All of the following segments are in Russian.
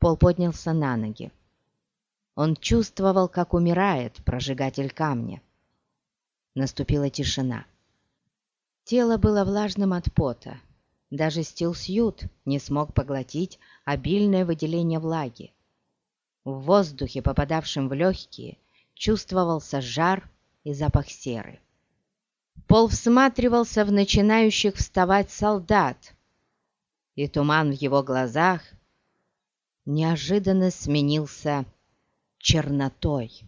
Пол поднялся на ноги. Он чувствовал, как умирает прожигатель камня. Наступила тишина. Тело было влажным от пота. Даже Стил Сьют не смог поглотить обильное выделение влаги. В воздухе, попадавшем в легкие, чувствовался жар и запах серы. Пол всматривался в начинающих вставать солдат, и туман в его глазах неожиданно сменился чернотой.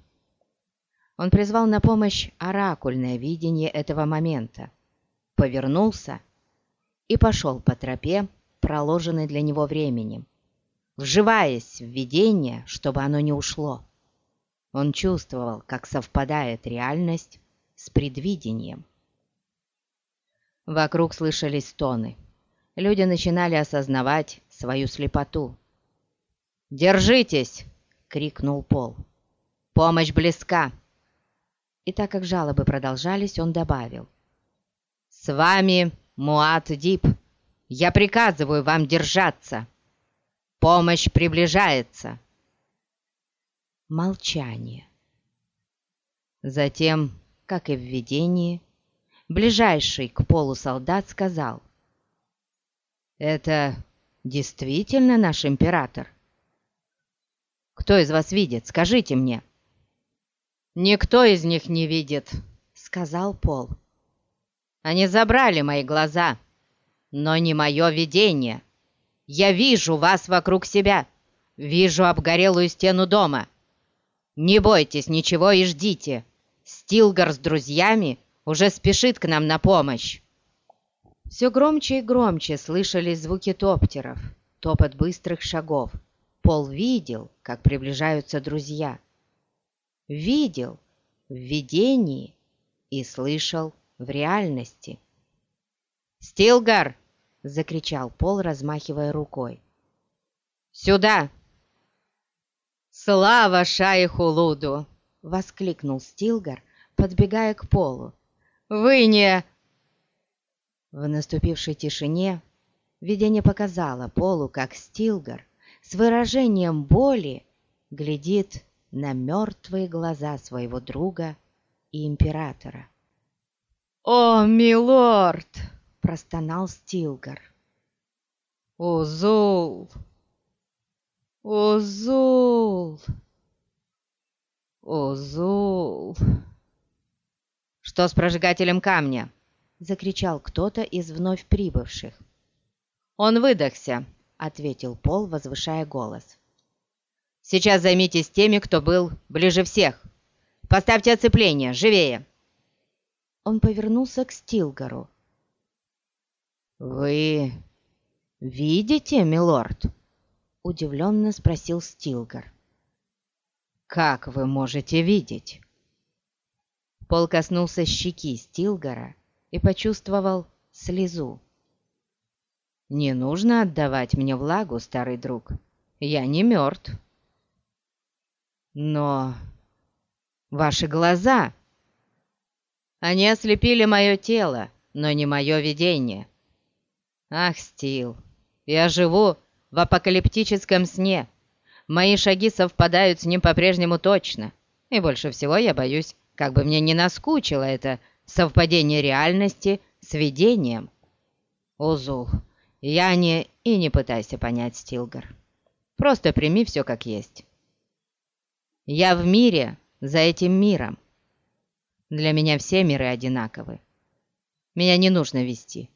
Он призвал на помощь оракульное видение этого момента, повернулся и пошел по тропе, проложенной для него временем, вживаясь в видение, чтобы оно не ушло. Он чувствовал, как совпадает реальность с предвидением. Вокруг слышались стоны. Люди начинали осознавать свою слепоту. «Держитесь!» — крикнул Пол. «Помощь близка!» И так как жалобы продолжались, он добавил. «С вами Муат Дип. Я приказываю вам держаться. Помощь приближается!» Молчание. Затем, как и в видении, ближайший к полу солдат сказал. «Это действительно наш император?» «Кто из вас видит? Скажите мне!» «Никто из них не видит», — сказал Пол. «Они забрали мои глаза, но не мое видение. Я вижу вас вокруг себя, вижу обгорелую стену дома. Не бойтесь ничего и ждите. Стилгар с друзьями уже спешит к нам на помощь». Все громче и громче слышались звуки топтеров, топот быстрых шагов. Пол видел, как приближаются друзья видел в видении и слышал в реальности. «Стилгар!» — закричал Пол, размахивая рукой. «Сюда!» «Слава шайху Луду!» — воскликнул Стилгар, подбегая к Полу. «Вы не...» В наступившей тишине видение показало Полу, как Стилгар с выражением боли глядит на мертвые глаза своего друга и императора. «О, милорд!» — простонал Стилгар. «Узул! Узул! Узул!» «Что с прожигателем камня?» — закричал кто-то из вновь прибывших. «Он выдохся», — ответил Пол, возвышая голос. Сейчас займитесь теми, кто был ближе всех. Поставьте оцепление, живее!» Он повернулся к Стилгару. «Вы видите, милорд?» — удивленно спросил Стилгар. «Как вы можете видеть?» Пол коснулся щеки Стилгара и почувствовал слезу. «Не нужно отдавать мне влагу, старый друг. Я не мертв». Но ваши глаза... Они ослепили мое тело, но не мое видение. Ах, Стил, я живу в апокалиптическом сне. Мои шаги совпадают с ним по-прежнему точно. И больше всего я боюсь, как бы мне не наскучило это совпадение реальности с видением. Узул, я не... и не пытайся понять, Стилгар. Просто прими все как есть. Я в мире за этим миром. Для меня все миры одинаковы. Меня не нужно вести.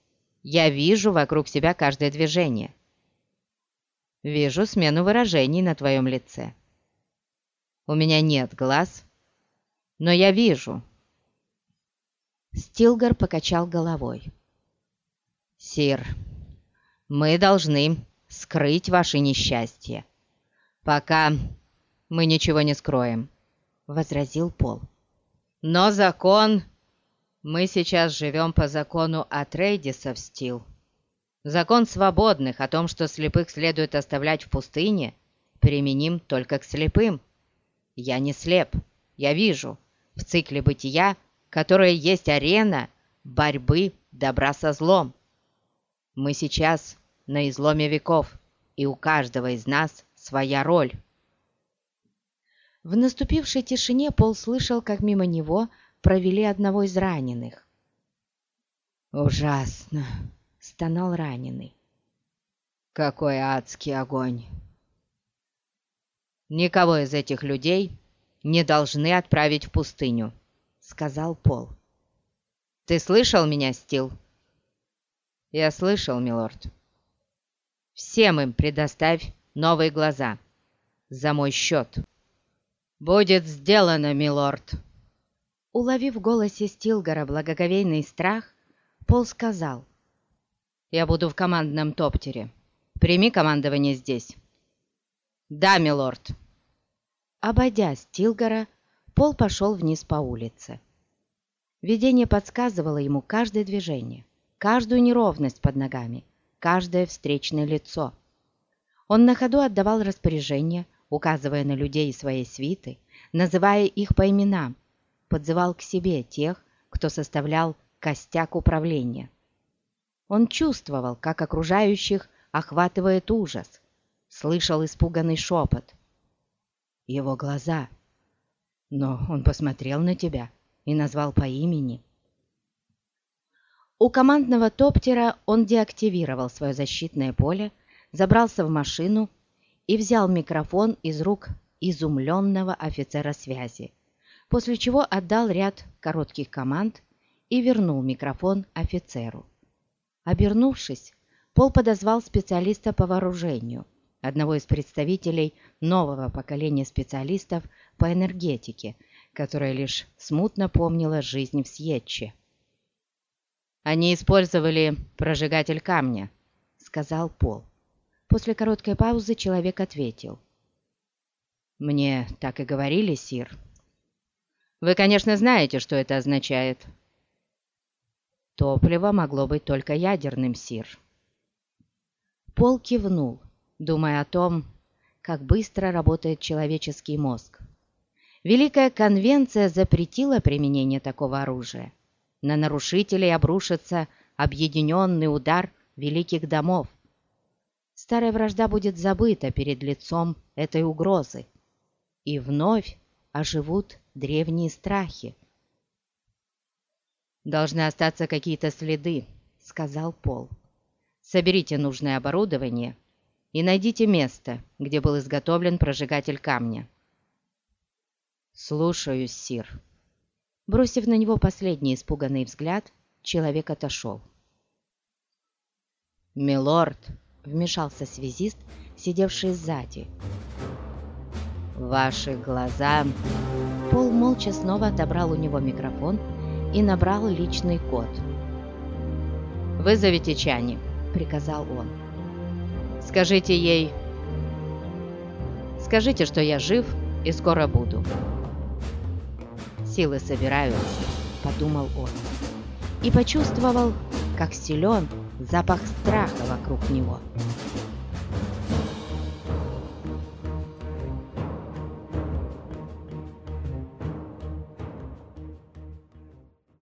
Я вижу вокруг себя каждое движение. Вижу смену выражений на твоем лице. У меня нет глаз, но я вижу. Стилгар покачал головой. «Сир, мы должны скрыть ваше несчастье, пока мы ничего не скроем», — возразил Пол. «Но закон... Мы сейчас живем по закону Атрейдисов, Стил. Закон свободных о том, что слепых следует оставлять в пустыне, применим только к слепым. Я не слеп, я вижу. В цикле бытия, которое есть арена борьбы добра со злом. Мы сейчас на изломе веков, и у каждого из нас своя роль. В наступившей тишине Пол слышал, как мимо него провели одного из раненых. «Ужасно!» — стонал раненый. «Какой адский огонь!» «Никого из этих людей не должны отправить в пустыню», — сказал Пол. «Ты слышал меня, Стил?» «Я слышал, милорд». «Всем им предоставь новые глаза. За мой счет». «Будет сделано, милорд!» Уловив в голосе Стилгора благоговейный страх, Пол сказал. «Я буду в командном топтере. Прими командование здесь». «Да, милорд». Обойдя Стилгора, Пол пошел вниз по улице. Видение подсказывало ему каждое движение, каждую неровность под ногами, каждое встречное лицо. Он на ходу отдавал распоряжения, указывая на людей своей свиты, называя их по именам, подзывал к себе тех, кто составлял костяк управления. Он чувствовал, как окружающих охватывает ужас, слышал испуганный шепот. Его глаза. Но он посмотрел на тебя и назвал по имени. У командного топтера он деактивировал свое защитное поле, забрался в машину и взял микрофон из рук изумленного офицера связи, после чего отдал ряд коротких команд и вернул микрофон офицеру. Обернувшись, Пол подозвал специалиста по вооружению, одного из представителей нового поколения специалистов по энергетике, которая лишь смутно помнила жизнь в Сьетче. «Они использовали прожигатель камня», — сказал Пол. После короткой паузы человек ответил. «Мне так и говорили, Сир. Вы, конечно, знаете, что это означает». «Топливо могло быть только ядерным, Сир». Пол кивнул, думая о том, как быстро работает человеческий мозг. Великая конвенция запретила применение такого оружия. На нарушителей обрушится объединенный удар великих домов, старая вражда будет забыта перед лицом этой угрозы, и вновь оживут древние страхи. «Должны остаться какие-то следы», — сказал Пол. «Соберите нужное оборудование и найдите место, где был изготовлен прожигатель камня». «Слушаюсь, Сир». Бросив на него последний испуганный взгляд, человек отошел. «Милорд», вмешался связист, сидевший сзади. «Ваши глаза...» Пол молча снова отобрал у него микрофон и набрал личный код. «Вызовите Чани», — приказал он. «Скажите ей...» «Скажите, что я жив и скоро буду». «Силы собираются», — подумал он. И почувствовал, как силен запах страха вокруг него.